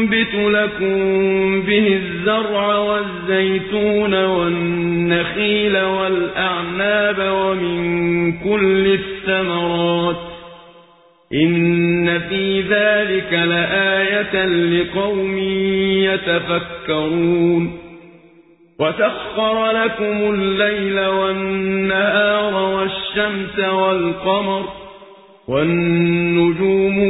ينبت لكم به الزرع والزيتون والنخيل والأعناب ومن كل الثمرات إن في ذلك لآية لقوم يتفكرون وسخر لكم الليل والنهار والشمس والقمر والنجوم